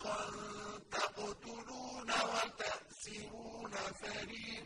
فَرِيقًا تَقْتُلُونَ وَتَأْسِرُونَ فَرِيقًا.